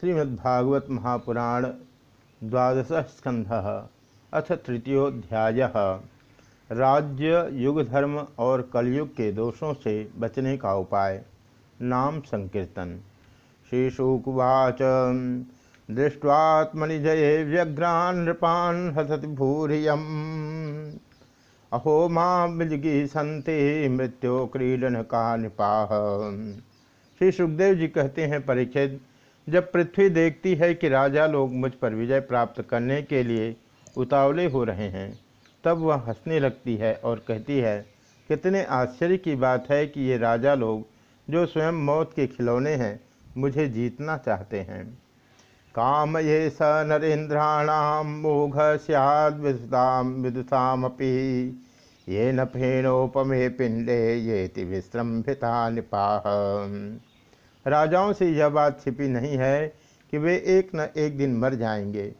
श्रीमद्भागवत महापुराण द्वादश स्कंध अथ तृतीयोध्याय राज्य युग धर्म और कलयुग के दोषों से बचने का उपाय। नाम संकीर्तन। श्रीशुकुवाच। दृष्ट्वात्मनिजये व्यग्रान् नृपान् हसति भूरियम्। अहो माँ बिजगी संते मृत्यो क्रीडन का निपाह। श्री सुखदेव जी कहते हैं परीक्षित जब पृथ्वी देखती है कि राजा लोग मुझ पर विजय प्राप्त करने के लिए उतावले हो रहे हैं, तब वह हंसने लगती है और कहती है, कितने आश्चर्य की बात है कि ये राजा लोग जो स्वयं मौत के खिलौने हैं, मुझे जीतना चाहते हैं। काम ये स नरेन्द्राणाम मोघ सियाद विदुषाम विदुषामपि ये न फेणोपमे पिंडे ये विश्रम्भिता निपाह राजाओं से यह बात छिपी नहीं है कि वे एक न एक दिन मर जाएँगे।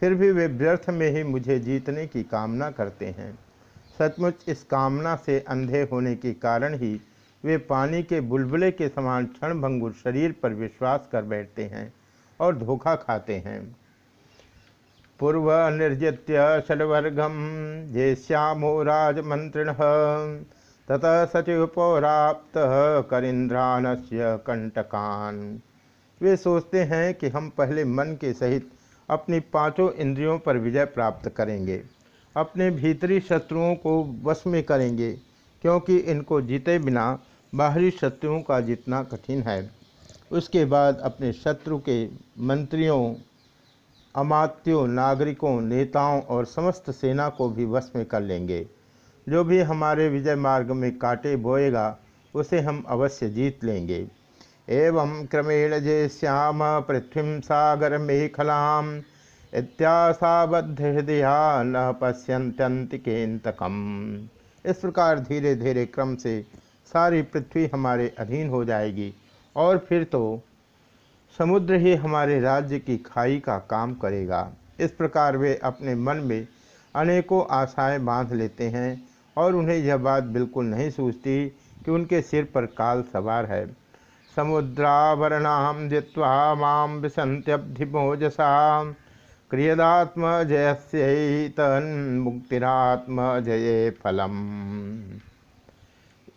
फिर भी वे व्यर्थ में ही मुझे जीतने की कामना करते हैं। सचमुच इस कामना से अंधे होने के कारण ही वे पानी के बुलबुले के समान क्षणभंगुर शरीर पर विश्वास कर बैठते हैं और धोखा खाते हैं। पूर्व निर्जित्य षडवर्गम जे श्यामो राजमंत्रिण ततः सचिव पौराप्त करिंद्रान से कंटकान। वे सोचते हैं कि हम पहले मन के सहित अपनी पाँचों इंद्रियों पर विजय प्राप्त करेंगे। अपने भीतरी शत्रुओं को वश में करेंगे, क्योंकि इनको जीते बिना बाहरी शत्रुओं का जीतना कठिन है। उसके बाद अपने शत्रु के मंत्रियों, अमात्यों, नागरिकों, नेताओं और समस्त सेना को भी वश में कर लेंगे। जो भी हमारे विजय मार्ग में काटे बोएगा, उसे हम अवश्य जीत लेंगे। एवं क्रमेण जे श्याम पृथ्वी सागर मेखलाम इत्यासाबद्ध हृदया न पश्यंत्यंतिकेन्तकम इस प्रकार धीरे धीरे क्रम से सारी पृथ्वी हमारे अधीन हो जाएगी, और फिर तो समुद्र ही हमारे राज्य की खाई का काम करेगा। इस प्रकार वे अपने मन में अनेकों आशाएँ बाँध लेते हैं और उन्हें यह बात बिल्कुल नहीं सूझती कि उनके सिर पर काल सवार है। समुद्रावरणाम जित्वा माम विसंत्यब्धिमोजसा क्रियदात्म जयस्यन मुक्तिरात्म जय फलम।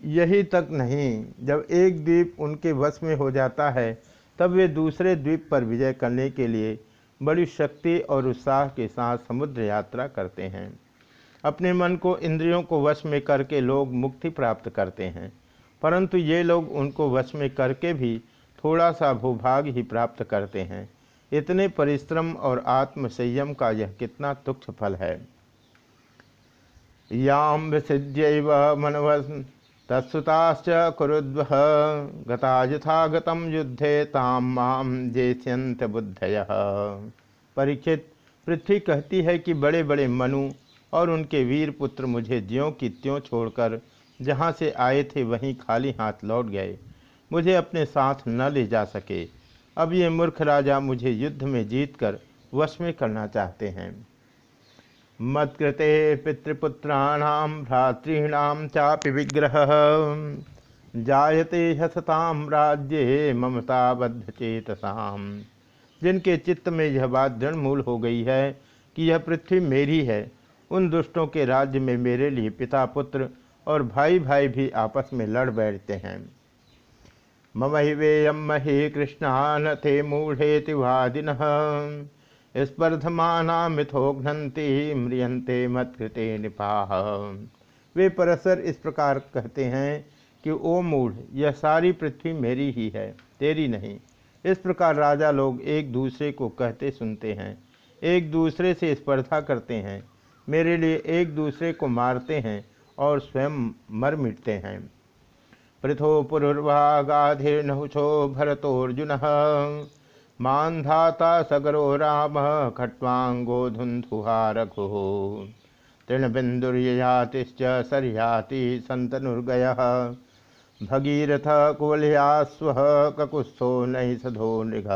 यही तक नहीं, जब एक द्वीप उनके वश में हो जाता है, तब वे दूसरे द्वीप पर विजय करने के लिए बड़ी शक्ति और उत्साह के साथ समुद्र यात्रा करते हैं। अपने मन को इंद्रियों को वश में करके लोग मुक्ति प्राप्त करते हैं। परंतु ये लोग उनको वश में करके भी थोड़ा सा भूभाग ही प्राप्त करते हैं। इतने परिश्रम और आत्म संयम का यह कितना तुक्ष फल है। याम विसिद्यव मनवस तत्सुताश्च कुरुद्व। गता यथागतम युद्धे ताम माम जेस्यंत बुद्धय। परीक्षित, पृथ्वी कहती है कि बड़े बड़े मनु और उनके वीर पुत्र मुझे ज्यों की त्यों छोड़कर जहाँ से आए थे वहीं खाली हाथ लौट गए। मुझे अपने साथ न ले जा सके। अब ये मूर्ख राजा मुझे युद्ध में जीतकर वश में करना चाहते हैं। मत्कृते पितृपुत्राणाम भ्रातृणाम चापि विग्रह। जायते हसताम राज्य ममताबद्ध चेतसाम जिनके चित्त में यह बात दृढ़ मूल हो गई है कि यह पृथ्वी मेरी है उन दुष्टों के राज्य में मेरे लिए पिता पुत्र और भाई भाई भी आपस में लड़ बैठते हैं। मम ही वेयम मही कृष्णान थे मूढ़े तिवादिन स्पर्धमाना मिथोघ्नती म्रियंते मत्कृते निपाह वे परसर इस प्रकार कहते हैं कि, ओ मूढ़, यह सारी पृथ्वी मेरी ही है, तेरी नहीं। इस प्रकार राजा लोग एक दूसरे को कहते सुनते हैं, एक दूसरे से स्पर्धा करते हैं। मेरे लिए एक दूसरे को मारते हैं और स्वयं मर मिटते हैं। पृथो पुरुर्वागाधिर्नहुषो भरतोर्जुन मानधाता सगरो राम खट्वांगो धुंधुहारघु तृणबिंदुर्यातिश्च सरयाति संतनुर्गय भगीरथ कुवलयास्व ककुत्स्थो नहीं सधो नृग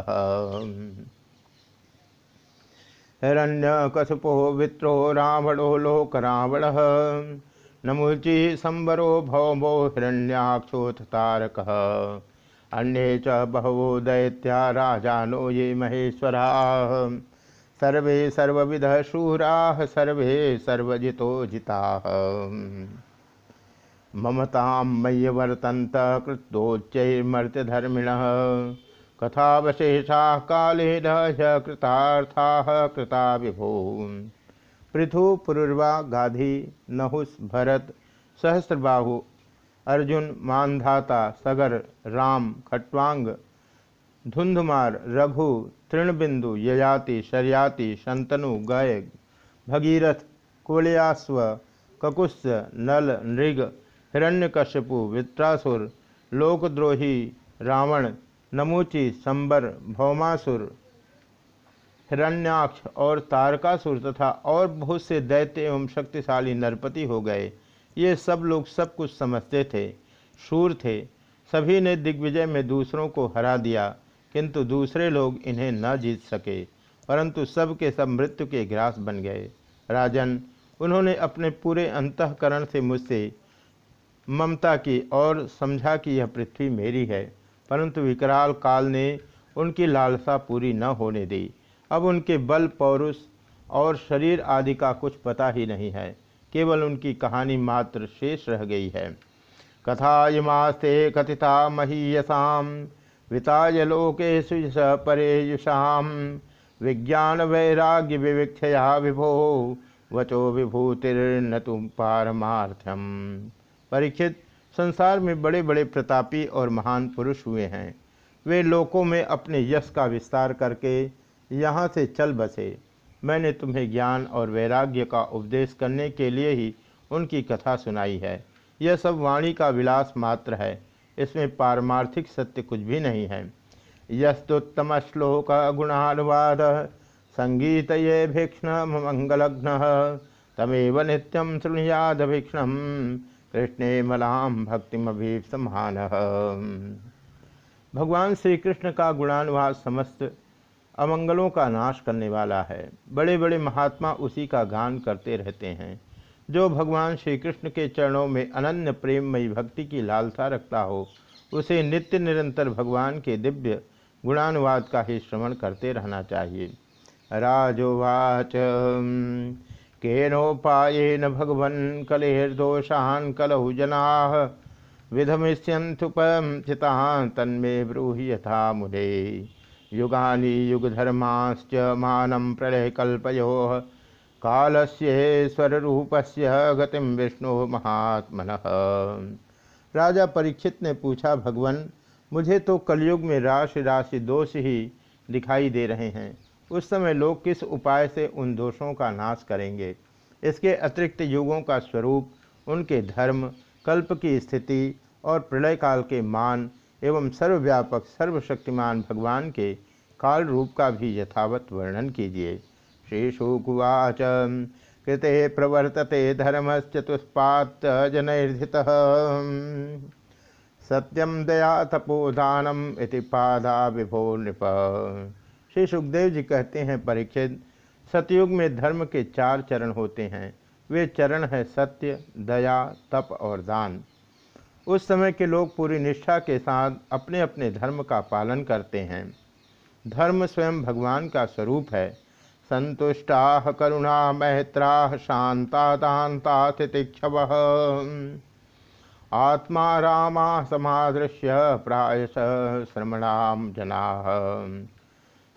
हिरण्यकशुपो वित्रो रावणो लोक रावण नमुचि संबरो भौमो हिरण्याक्षोथ तारक अन्ये च बहवो दैत्या राजानो ये महेश्वरा। सर्वे सर्वविध शूरा, सर्वे सर्वजितो जिता। ममतां मय्य वर्तन्त कृतोच्चैर्मर्त्यधर्मिण कथावशेषा कालेन कृतार्थाः कृता विभो पृथु पुरुर्वा गाधी नहुस भरत सहस्रबाहु। अर्जुन मानधाता सगर राम खट्वांग धुंधुमार रघु तृणबिंदु ययाति शर्याति शंतनु गय भगीरथ कुलियास्व ककुस्स नल नृग हिरण्यकश्यपु वित्रासुर लोकद्रोही रावण नमूची संबर, भौमासुर, हिरण्याक्ष और तारकासुर तथा और बहुत से दैत्य एवं शक्तिशाली नरपति हो गए। ये सब लोग सब कुछ समझते थे, शूर थे। सभी ने दिग्विजय में दूसरों को हरा दिया, किंतु दूसरे लोग इन्हें न जीत सके, परंतु सब के सब मृत्यु के ग्रास बन गए। राजन, उन्होंने अपने पूरे अंतकरण से मुझसे ममता की और समझा कि यह पृथ्वी मेरी है। परंतु विकराल काल ने उनकी लालसा पूरी न होने दी। अब उनके बल, पौरुष और शरीर आदि का कुछ पता ही नहीं है। केवल उनकी कहानी मात्र शेष रह गई है। कथा इमास्ते कथिता महीयसाम, विताय लोके सुष परेयुषाम, विज्ञान वैराग्य विविक्षया विभो, वचो विभूतिर्न तुम पारमार्थ्यम। परीक्षित संसार में बड़े बड़े प्रतापी और महान पुरुष हुए हैं। वे लोकों में अपने यश का विस्तार करके यहाँ से चल बसे। मैंने तुम्हें ज्ञान और वैराग्य का उपदेश करने के लिए ही उनकी कथा सुनाई है। यह सब वाणी का विलास मात्र है। इसमें पारमार्थिक सत्य कुछ भी नहीं है। यस्तुत्तम श्लोक गुणानुवाद, संगीत ये भीक्षण मंगलघ्न तमेव नित्यम शृणुयाद भीक्षण कृष्णे मलाम भक्तिमभीपसमान भगवान श्री कृष्ण का गुणानुवाद समस्त अमंगलों का नाश करने वाला है। बड़े बड़े महात्मा उसी का गान करते रहते हैं, जो भगवान श्री कृष्ण के चरणों में अनन्य प्रेममयी भक्ति की लालसा रखता हो, उसे नित्य निरंतर भगवान के दिव्य गुणानुवाद का ही श्रवण करते रहना चाहिए। राजोवाच। केनोपायेन भगवन् कलेर्दोषान् कलहु जनाः विधमिष्यन्थुपचितान् तन्मे ब्रूहि यथा मुदे युगानि युगधर्माश्च मानम प्रलय कल्पयो मानं प्रलयकल्पयोः। कालस्येश्वररूपस्य गतिम विष्णु महात्मन। राजा परीक्षित ने पूछा, भगवान, मुझे तो कलयुग में राशि राशि दोष ही दिखाई दे रहे हैं। उस समय लोग किस उपाय से उन दोषों का नाश करेंगे? इसके अतिरिक्त युगों का स्वरूप, उनके धर्म, कल्प की स्थिति और प्रलय काल के मान एवं सर्वव्यापक, सर्वशक्तिमान भगवान के काल रूप का भी यथावत वर्णन कीजिए। श्री शुकुवाच कृते प्रवर्तते धर्मश्चतुष्पात जनर्धित। सत्यम दया तपोदानम इति पादा विभो नृप। श्री सुखदेव जी कहते हैं परीक्षित सतयुग में धर्म के चार चरण होते हैं। वे चरण हैं सत्य, दया, तप और दान। उस समय के लोग पूरी निष्ठा के साथ अपने अपने धर्म का पालन करते हैं। धर्म स्वयं भगवान का स्वरूप है। संतुष्टा करुणा मैत्रा शांता दाता तितिक्षव आत्मा रामा समादृश्य प्रायश श्रमणाम जना।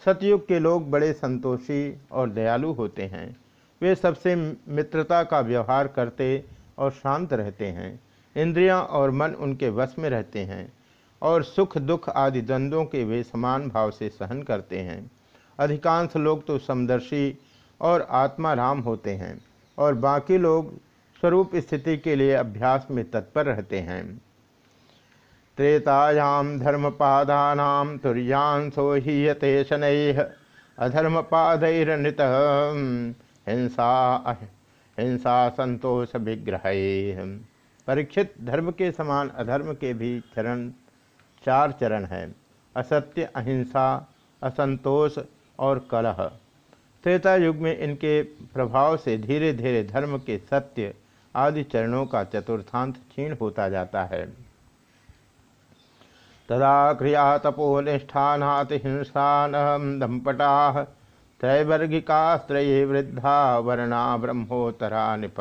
सतयुग के लोग बड़े संतोषी और दयालु होते हैं। वे सबसे मित्रता का व्यवहार करते और शांत रहते हैं। इंद्रियाँ और मन उनके वश में रहते हैं और सुख दुख आदि द्वंद्वों के वे समान भाव से सहन करते हैं। अधिकांश लोग तो समदर्शी और आत्मा राम होते हैं और बाकी लोग स्वरूप स्थिति के लिए अभ्यास में तत्पर रहते हैं। त्रेतायां धर्मपादानां तुर्यांशो हीयते शनैः। अधर्मपादैर्नृतः। हिंसा हिंसा संतोष विग्रह। परीक्षित धर्म के समान अधर्म के भी चरण, चार चरण हैं। असत्य, अहिंसा, असंतोष और कलह। त्रेता युग में इनके प्रभाव से धीरे धीरे धर्म के सत्य आदि चरणों का चतुर्थांत क्षीण होता जाता है। तदा क्रिया तपो निष्ठानात् हिंसान दंपटा त्रैवर्गिकास्त्रये वृद्धा वर्णा ब्रह्मोत्तरा निप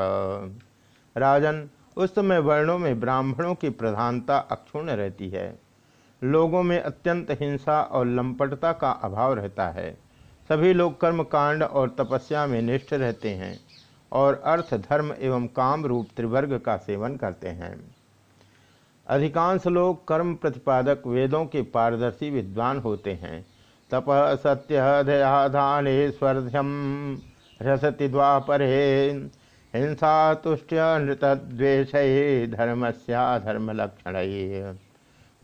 राजन, उस समय वर्णों में ब्राह्मणों की प्रधानता अक्षुण्ण रहती है। लोगों में अत्यंत हिंसा और लंपटता का अभाव रहता है। सभी लोग कर्म कांड और तपस्या में निष्ठ रहते हैं और अर्थ, धर्म एवं काम रूप त्रिवर्ग का सेवन करते हैं। अधिकांश लोग कर्म प्रतिपादक वेदों के पारदर्शी विद्वान होते हैं। तप सत्य दयाधाने स्वर्ध्यम रसति द्वापरे हिंसा तुष्ट्य नृतद्वेष धर्म लक्षण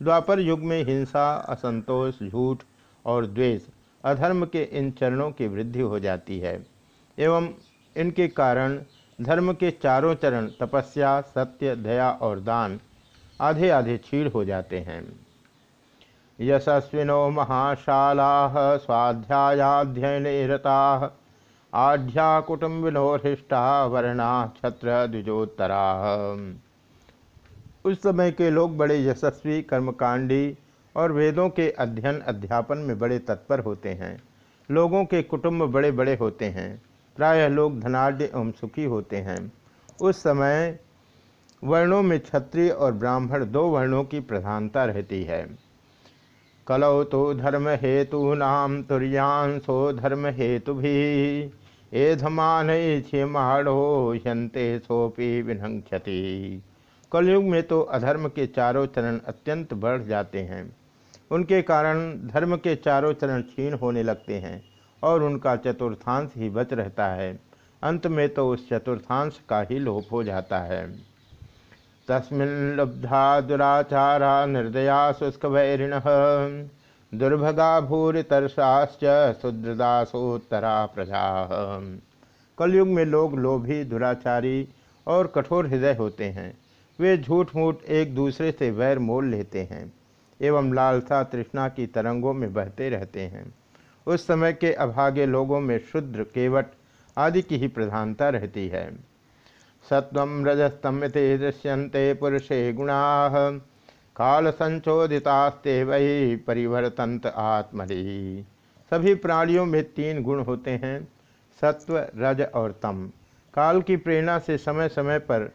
द्वापर युग में हिंसा, असंतोष, झूठ और द्वेष, अधर्म के इन चरणों की वृद्धि हो जाती है। एवं इनके कारण धर्म के चारों चरण तपस्या, सत्य, दया और दान आधे आधे छीड़ हो जाते हैं। यशस्विनो महाशाला स्वाध्यायाध्ययन रता आढ्या कुटुम्बिनो हृष्टा वर्णा छत्र द्विजोत्तरा। उस समय के लोग बड़े यशस्वी, कर्मकांडी और वेदों के अध्ययन अध्यापन में बड़े तत्पर होते हैं। लोगों के कुटुंब बड़े बड़े होते हैं। प्रायः लोग धनाढ़ एवं सुखी होते हैं। उस समय वर्णों में क्षत्रिय और ब्राह्मण दो वर्णों की प्रधानता रहती है। कलौ तो धर्म हेतु नाम तुर्यांशो धर्म हेतु भी। एधमान क्षेमाड़ो हंते सोपी विनंक्षति। कलयुग में तो अधर्म के चारों चरण अत्यंत बढ़ जाते हैं। उनके कारण धर्म के चारों चरण क्षीण होने लगते हैं और उनका चतुर्थांश ही बच रहता है। अंत में तो उस चतुर्थांश का ही लोप हो जाता है। तस्मिन्लब्धा दुराचारा निर्दया शुष्क वैरिण दुर्भगा भूरितरसाश्च शुद्रदासोत्तरा प्रजा। कलयुग में लोग लोभी, दुराचारी और कठोर हृदय होते हैं। वे झूठ मूठ एक दूसरे से वैर मोल लेते हैं एवं लालसा तृष्णा की तरंगों में बहते रहते हैं। उस समय के अभागे लोगों में शुद्र, केवट आदि की ही प्रधानता रहती है। सत्व रजस्तम दृश्यन्ते पुरुषे गुणा। काल संचोदितास्ते वही परिवर्तंत आत्मरी सभी प्राणियों में तीन गुण होते हैं सत्व रज और तम। काल की प्रेरणा से समय समय पर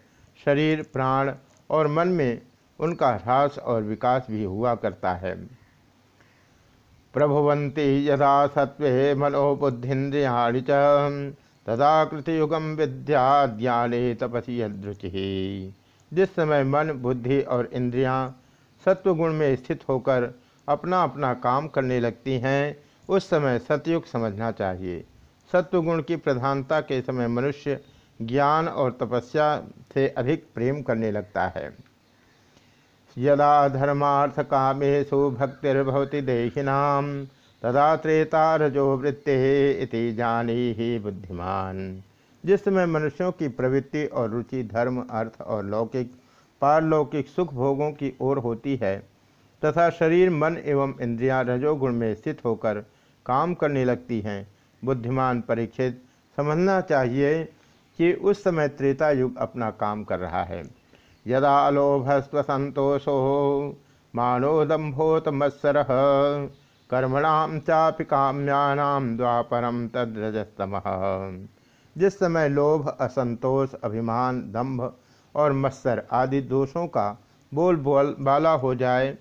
शरीर, प्राण और मन में उनका ह्रास और विकास भी हुआ करता है। प्रभुवंती यदा सत्व मनोबुद्धिन्द्रियाणि च। तदा कृतयुगम विद्या ज्ञाने तपसी अदृचि जिस समय मन, बुद्धि और इंद्रियाँ सत्वगुण में स्थित होकर अपना अपना काम करने लगती हैं, उस समय सतयुग समझना चाहिए। सत्वगुण की प्रधानता के समय मनुष्य ज्ञान और तपस्या से अधिक प्रेम करने लगता है। यदा धर्मार्थ कामेशु भक्तिर्भवती देहिनाम तदा त्रेता रजो वृत्ति इति जानी ही बुद्धिमान। जिस समय मनुष्यों की प्रवृत्ति और रुचि, धर्म, अर्थ और लौकिक, पारलौकिक सुख भोगों की ओर होती है, तथा शरीर, मन एवं इंद्रियाँ रजोगुण में स्थित होकर काम करने लगती हैं, बुद्धिमान परीक्षित, समझना चाहिए कि उस समय त्रेता युग अपना काम कर रहा है। यदा अलोभस्व संतोषो मानोदम्भोत मत्सर कर्मणाम चापि काम्यानाम द्वापरम तद्रजस्तम। जिस समय लोभ, असंतोष, अभिमान दंभ और मत्सर आदि दोषों का बोल बोल बाला हो जाए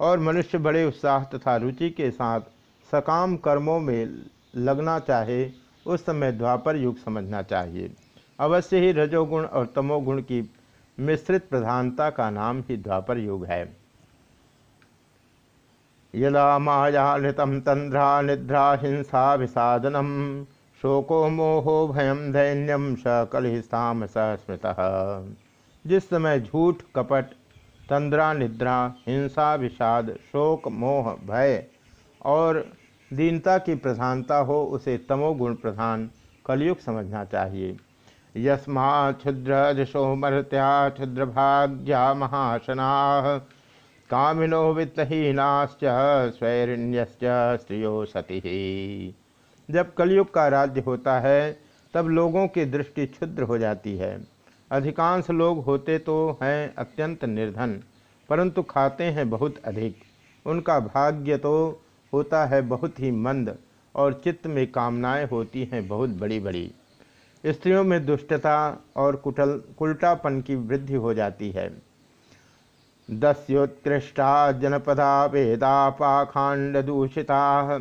और मनुष्य बड़े उत्साह तथा रुचि के साथ सकाम कर्मों में लगना चाहे, उस समय द्वापर युग समझना चाहिए। अवश्य ही रजोगुण और तमोगुण की मिश्रित प्रधानता का नाम ही द्वापर युग है। यदा माया मायानृतं तंद्रा निद्रा हिंसा विषादनम शोको मोहो भयम दैन्यम स कलिस्ताम स्मृत। जिस समय झूठ, कपट तंद्रा निद्रा, हिंसा, विषाद, शोक, मोह, भय और दीनता की प्रधानता हो, उसे तमोगुण प्रधान कलयुग समझना चाहिए। यस्मा क्षुद्र जशो मरत्या, क्षुद्र भाग्या महाशना। कामिनो वित्तहीनाश्च, स्वैरिण्यश्च, स्त्रियो सती। जब कलयुग का राज्य होता है, तब लोगों की दृष्टि क्षुद्र हो जाती है। अधिकांश लोग होते तो हैं अत्यंत निर्धन, परंतु खाते हैं बहुत अधिक। उनका भाग्य तो होता है बहुत ही मंद, और चित्त में कामनाएँ होती हैं बहुत बड़ी बड़ी स्त्रियों में दुष्टता और कुटल कुलटापन की वृद्धि हो जाती है। दस्योत्कृष्टा जनपदा वेदा पाखांड दूषिता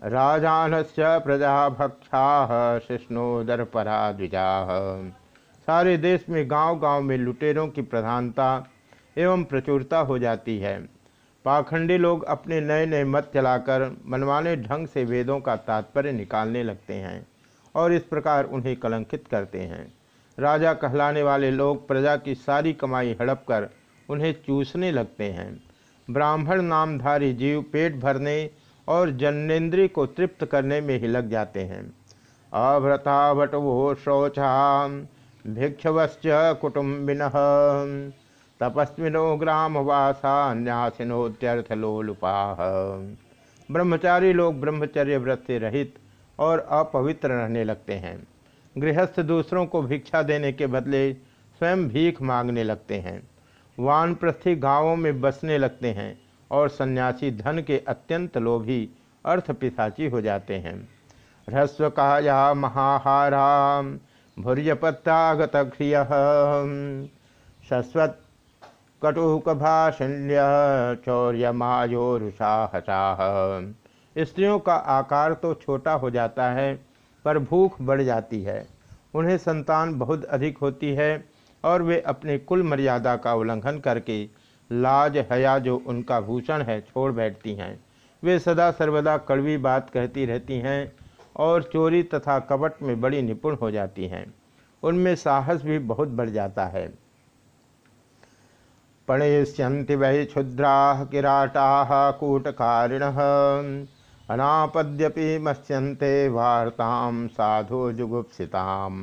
राजान से प्रजा भक्षा शिष्णोदरपरा द्विजा सारे देश में गाँव गाँव में लुटेरों की प्रधानता एवं प्रचुरता हो जाती है। पाखंडी लोग अपने नए नए मत चलाकर मनवाने ढंग से वेदों का तात्पर्य निकालने लगते हैं और इस प्रकार उन्हें कलंकित करते हैं। राजा कहलाने वाले लोग प्रजा की सारी कमाई हड़प कर उन्हें चूसने लगते हैं। ब्राह्मण नामधारी जीव पेट भरने और जन्नेन्द्रिय को तृप्त करने में ही लग जाते हैं। अभ्रता भटवो शौचा भिक्षवश्च कुटुम्बिन, तपस्विनो ग्रामवासा न्यासिनोत्यर्थलोलुपा ब्रह्मचारी लोग ब्रह्मचर्य व्रत से रहित और अपवित्र रहने लगते हैं। गृहस्थ दूसरों को भिक्षा देने के बदले स्वयं भीख मांगने लगते हैं। वानप्रस्थी गाँवों में बसने लगते हैं और सन्यासी धन के अत्यंत लोभी, अर्थ पिशाची हो जाते हैं। ह्रस्व काया महाहारा, भुर्यपत्तागत क्रिय। शश्वत कटुक भाषण्य चौर्य मायोरुषाहसाह स्त्रियों का आकार तो छोटा हो जाता है, पर भूख बढ़ जाती है। उन्हें संतान बहुत अधिक होती है और वे अपने कुल मर्यादा का उल्लंघन करके लाज हया जो उनका भूषण है छोड़ बैठती हैं। वे सदा सर्वदा कड़वी बात कहती रहती हैं और चोरी तथा कपट में बड़ी निपुण हो जाती हैं। उनमें साहस भी बहुत बढ़ जाता है। पणेश्यंति वही क्षुद्रा किराटा कूटकारिण, अनापद्यपि मत्स्यंते वार्ताम साधु जुगुप्सिताम।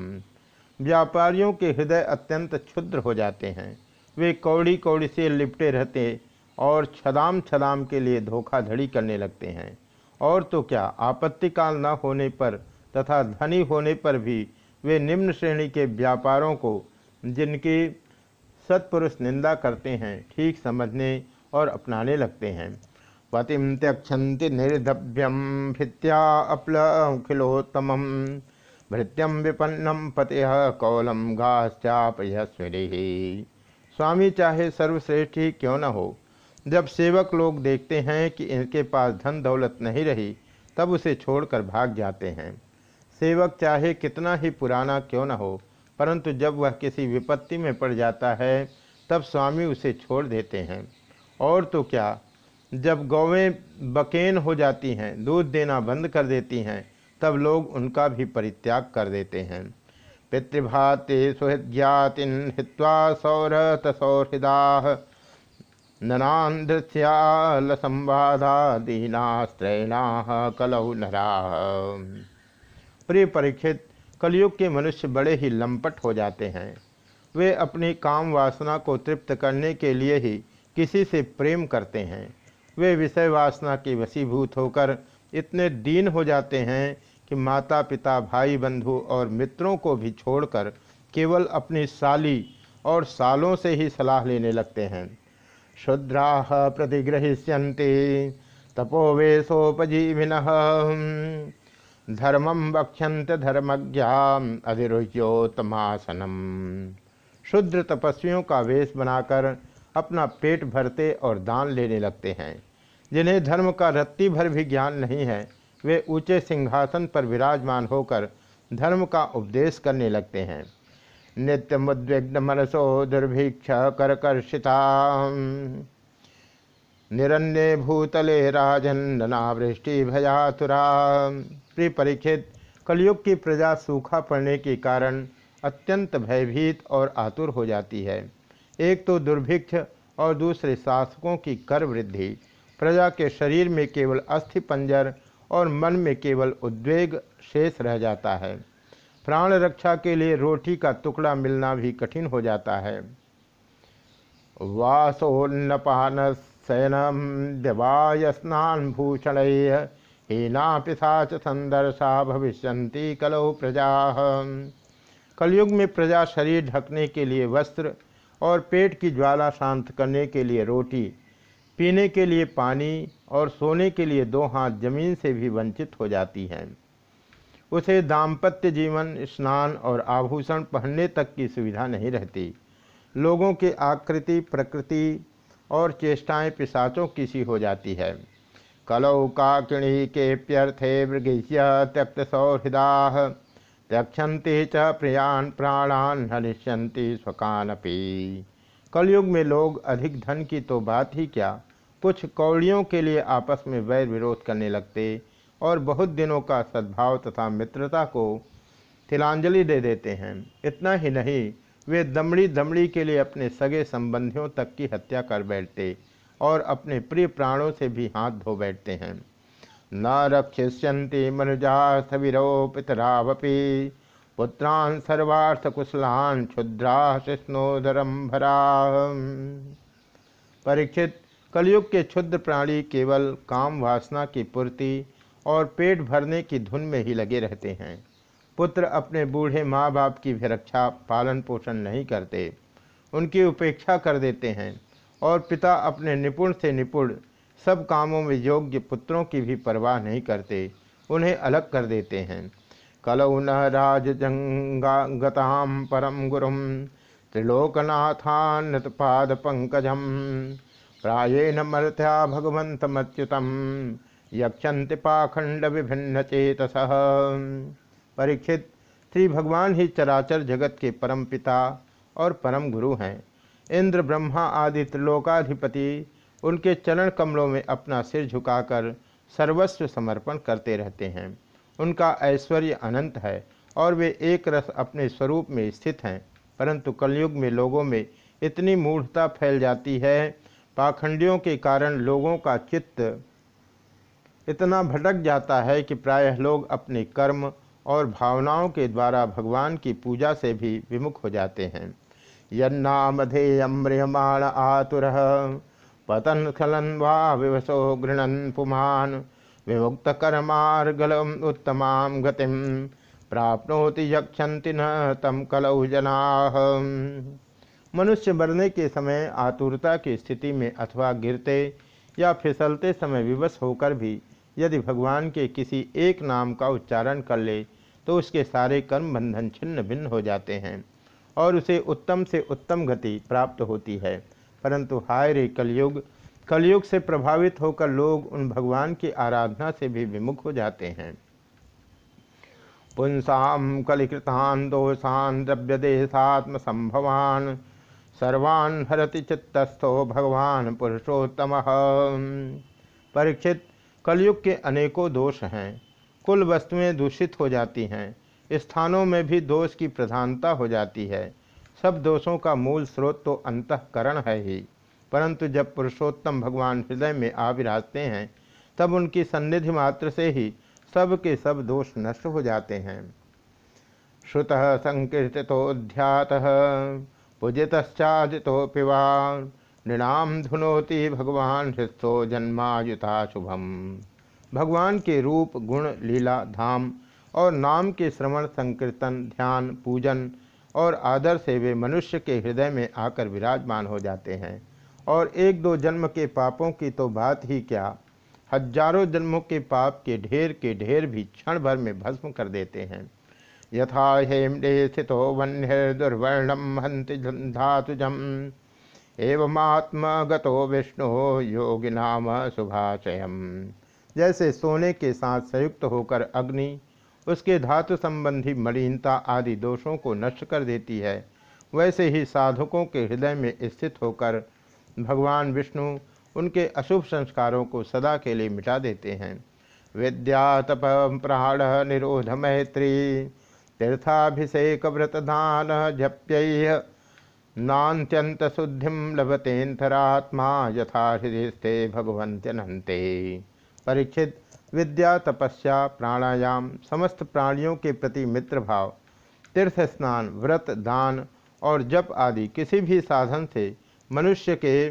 व्यापारियों के हृदय अत्यंत क्षुद्र हो जाते हैं। वे कौड़ी कौड़ी से लिपटे रहते और छदाम छदाम के लिए धोखाधड़ी करने लगते हैं। और तो क्या, आपत्तिकाल न होने पर तथा धनी होने पर भी वे निम्न श्रेणी के व्यापारों को, जिनकी सत्पुरुष निंदा करते हैं, ठीक समझने और अपनाने लगते हैं। पतिम त्यक्षति निर्धभ्यम भित्या अपलखिलोत्तम भृत्यम विपन्नम पति कौलम घाश्चापयस्वी स्वामी चाहे सर्वश्रेष्ठ ही क्यों न हो। जब सेवक लोग देखते हैं कि इनके पास धन दौलत नहीं रही, तब उसे छोड़कर भाग जाते हैं। सेवक चाहे कितना ही पुराना क्यों न हो, परंतु जब वह किसी विपत्ति में पड़ जाता है, तब स्वामी उसे छोड़ देते हैं। और तो क्या, जब गौवें बकेन हो जाती हैं, दूध देना बंद कर देती हैं तब लोग उनका भी परित्याग कर देते हैं। पितृभाते सुहृज्ञातिन हित्वा सौरत सौहृदा ननांध्याल संवादा दीनास्त्रैणा कलौ नरा। प्रिय परीक्षित, कलयुग के मनुष्य बड़े ही लंपट हो जाते हैं। वे अपनी काम वासना को तृप्त करने के लिए ही किसी से प्रेम करते हैं। वे विषय वासना के वसीभूत होकर इतने दीन हो जाते हैं कि माता पिता भाई बंधु और मित्रों को भी छोड़कर केवल अपनी साली और सालों से ही सलाह लेने लगते हैं। शुद्रा प्रतिग्रहिष्यन्ते तपोवेशोपजीविन धर्मम वक्षंत धर्मज्ञा अधिरुह्योत्तमासनम शुद्र तपस्वियों का वेश बनाकर अपना पेट भरते और दान लेने लगते हैं, जिन्हें धर्म का रत्ती भर भी ज्ञान नहीं है। वे ऊँचे सिंहासन पर विराजमान होकर धर्म का उपदेश करने लगते हैं। नित्य मुद्विग्न मनसो दुर्भिक्ष करकर्षिता निरण्य भूतले राजन्नावृष्टि भयातुरा। प्रिय परीक्षित कलयुग की प्रजा सूखा पड़ने के कारण अत्यंत भयभीत और आतुर हो जाती है। एक तो दुर्भिक्ष और दूसरे शासकों की कर वृद्धि। प्रजा के शरीर में केवल अस्थि पंजर और मन में केवल उद्वेग शेष रह जाता है। प्राण रक्षा के लिए रोटी का टुकड़ा मिलना भी कठिन हो जाता है। वासोन्नपान शयनम दिवाय स्नान भूषण हीना पिशाच संदर्शा भविष्य कलौ प्रजा। कलयुग में प्रजा शरीर ढकने के लिए वस्त्र और पेट की ज्वाला शांत करने के लिए रोटी पीने के लिए पानी और सोने के लिए दो हाथ ज़मीन से भी वंचित हो जाती हैं। उसे दाम्पत्य जीवन, स्नान और आभूषण पहनने तक की सुविधा नहीं रहती। लोगों की आकृति, प्रकृति और चेष्टाएँ पिशाचों की सी हो जाती है। कलौ काकिणी के प्यर्थे मृगीय त्यक्त सौहृदा त्यक्षति च प्रियान प्राणान हनिष्यंति स्वकानपी। कलयुग में लोग अधिक धन की तो बात ही क्या? कुछ कौड़ियों के लिए आपस में वैर विरोध करने लगते और बहुत दिनों का सद्भाव तथा मित्रता को तिलांजलि दे देते हैं। इतना ही नहीं, वे दमड़ी दमड़ी के लिए अपने सगे संबंधियों तक की हत्या कर बैठते और अपने प्रिय प्राणों से भी हाथ धो बैठते हैं। न रक्षिष्यंति मनुजा सविरो पितरावपी पुत्रान सर्वार्थ कुशलान क्षुद्रा शिष्णोदरम भरा। परीक्षित, कलयुग के क्षुद्र प्राणी केवल काम वासना की पूर्ति और पेट भरने की धुन में ही लगे रहते हैं। पुत्र अपने बूढ़े माँ बाप की भी रक्षा, पालन पोषण नहीं करते। उनकी उपेक्षा कर देते हैं और पिता अपने निपुण से निपुण सब कामों में योग्य पुत्रों की भी परवाह नहीं करते। उन्हें अलग कर देते हैं। कलौ न राजजंगागताम परम गुरुम त्रिलोकनाथान्नत पाद पंकजम प्राएण मर्त्या पाखंड विभिन्न चेतस परीक्षित श्री भगवान ही चराचर जगत के परम पिता और परम गुरु हैं। इंद्र, ब्रह्मा आदि त्रिलोकाधिपति उनके चरण कमलों में अपना सिर झुकाकर सर्वस्व समर्पण करते रहते हैं। उनका ऐश्वर्य अनंत है और वे एक रस अपने स्वरूप में स्थित हैं। परंतु कलयुग में लोगों में इतनी मूढ़ता फैल जाती है, पाखंडियों के कारण लोगों का चित्त इतना भटक जाता है कि प्रायः लोग अपने कर्म और भावनाओं के द्वारा भगवान की पूजा से भी विमुख हो जाते हैं। यन्नामधेयम्रियमाण आतुर, पतन खलन वा विवसो गृणन पुमान। विमुक्त कर्मार्गलम उत्तमाम गतिम प्राप्नोति यक्षन्ति न तम कलौ जना। मनुष्य मरने के समय आतुरता की स्थिति में अथवा गिरते या फिसलते समय विवश होकर भी यदि भगवान के किसी एक नाम का उच्चारण कर ले तो उसके सारे कर्म बंधन छिन्न भिन्न हो जाते हैं और उसे उत्तम से उत्तम गति प्राप्त होती है। परंतु हाय रे कलयुग कलयुग से प्रभावित होकर लोग उन भगवान की आराधना से भी विमुख हो जाते हैं। पुंसाम कलिकृतान दोषान द्रव्य देशात्म संभवान सर्वान हरति चित्तस्थो भगवान पुरुषोत्तम। परीक्षित, कलयुग के अनेकों दोष हैं, कुल वस्तुएँ दूषित हो जाती हैं, स्थानों में भी दोष की प्रधानता हो जाती है, सब दोषों का मूल स्रोत तो अंतकरण है ही। परंतु जब पुरुषोत्तम भगवान हृदय में आ विराजते हैं, तब उनकी सन्निधि मात्र से ही सब के सब दोष नष्ट हो जाते हैं। श्रुत संकीर्तितोध्यात पूजितश्चादितोपिवा नृणाम धुनोति भगवान हृस्थो जन्मायुता शुभम। भगवान के रूप, गुण, लीला, धाम और नाम के श्रवण, संकीर्तन, ध्यान, पूजन और आदर से वे मनुष्य के हृदय में आकर विराजमान हो जाते हैं। और एक दो जन्म के पापों की तो बात ही क्या? हज़ारों जन्मों के पाप के ढेर के ढेर भी क्षण भर में भस्म कर देते हैं। यथा हेमडे स्थितो वन्य दुर्वर्णम हंति धातुजम एवमात्मगतो विष्णु योगी नाम शुभाशयम जैसे सोने के साथ संयुक्त होकर अग्नि, उसके धातु संबंधी मलिनता आदि दोषों को नष्ट कर देती है, वैसे ही साधकों के हृदय में स्थित होकर भगवान विष्णु उनके अशुभ संस्कारों को सदा के लिए मिटा देते हैं। विद्या तप प्राण निरोध मैत्री तीर्थाभिषेक व्रत दान जप्य नान्त्यंत शुद्धिम लभतेन्थरात्मा यथा हृदय भगवंत्यनंते परीक्षित विद्या तपस्या प्राणायाम, समस्त प्राणियों के प्रति मित्र भाव तीर्थ स्नान व्रत, दान और जप आदि किसी भी साधन से मनुष्य के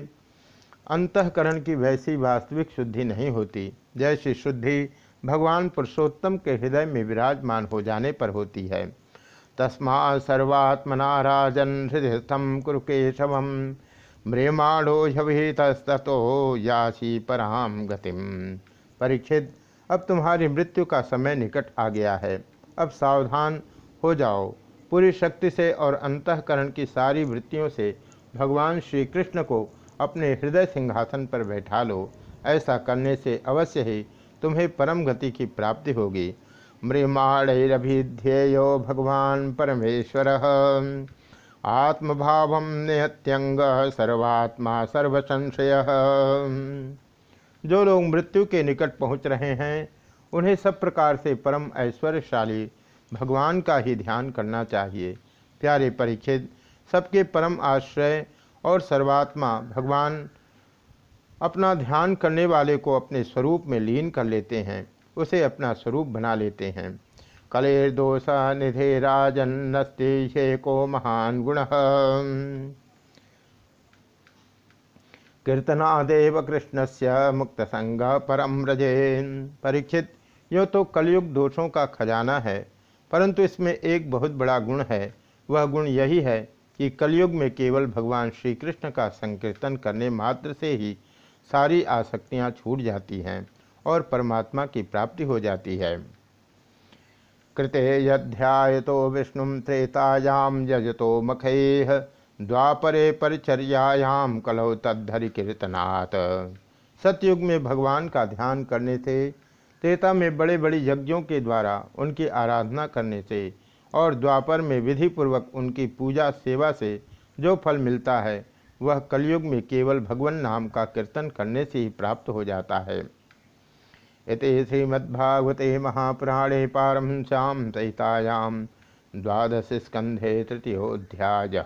अंतकरण की वैसी वास्तविक शुद्धि नहीं होती, जैसी शुद्धि भगवान पुरुषोत्तम के हृदय में विराजमान हो जाने पर होती है। तस्मा सर्वात्मना राजन हृदयस्थम कुरुकेशव म्रियमाणो ह्यभितस्तो यासी पराम गतिम परीक्षित अब तुम्हारी मृत्यु का समय निकट आ गया है। अब सावधान हो जाओ। पूरी शक्ति से और अंतकरण की सारी वृत्तियों से भगवान श्री कृष्ण को अपने हृदय सिंहासन पर बैठा लो। ऐसा करने से अवश्य ही तुम्हें परम गति की प्राप्ति होगी। मृमाणरभिध्येयो भगवान परमेश्वर। आत्मभाव निहत्यंग सर्वात्मा सर्वसंशय। जो लोग मृत्यु के निकट पहुँच रहे हैं, उन्हें सब प्रकार से परम ऐश्वर्यशाली भगवान का ही ध्यान करना चाहिए। प्यारे परीक्षित सबके परम आश्रय और सर्वात्मा भगवान अपना ध्यान करने वाले को अपने स्वरूप में लीन कर लेते हैं, उसे अपना स्वरूप बना लेते हैं। कलेर दोष निधे राजन्नस्ते को महान गुण। कीर्तनादेव कृष्ण से मुक्त संग परम रजे। परीक्षित, यो तो कलयुग दोषों का खजाना है, परंतु इसमें एक बहुत बड़ा गुण है, वह गुण यही है कि कलयुग में केवल भगवान श्री कृष्ण का संकीर्तन करने मात्र से ही सारी आसक्तियाँ छूट जाती हैं और परमात्मा की प्राप्ति हो जाती है। कृते यध्याय तो विष्णु त्रेतायाम यजतो मखेह द्वापरे परिचर्यायाम कलौ तद्धरि कीर्तनात् सतयुग में भगवान का ध्यान करने से, त्रेता में बड़े बड़े यज्ञों के द्वारा उनकी आराधना करने से और द्वापर में विधिपूर्वक उनकी पूजा सेवा से जो फल मिलता है, वह कलयुग में केवल भगवान नाम का कीर्तन करने से ही प्राप्त हो जाता है। इति श्रीमद्भागवते महापुराणे पारमश्याम सहितायाम द्वादश स्कंधे तृतीयोध्याय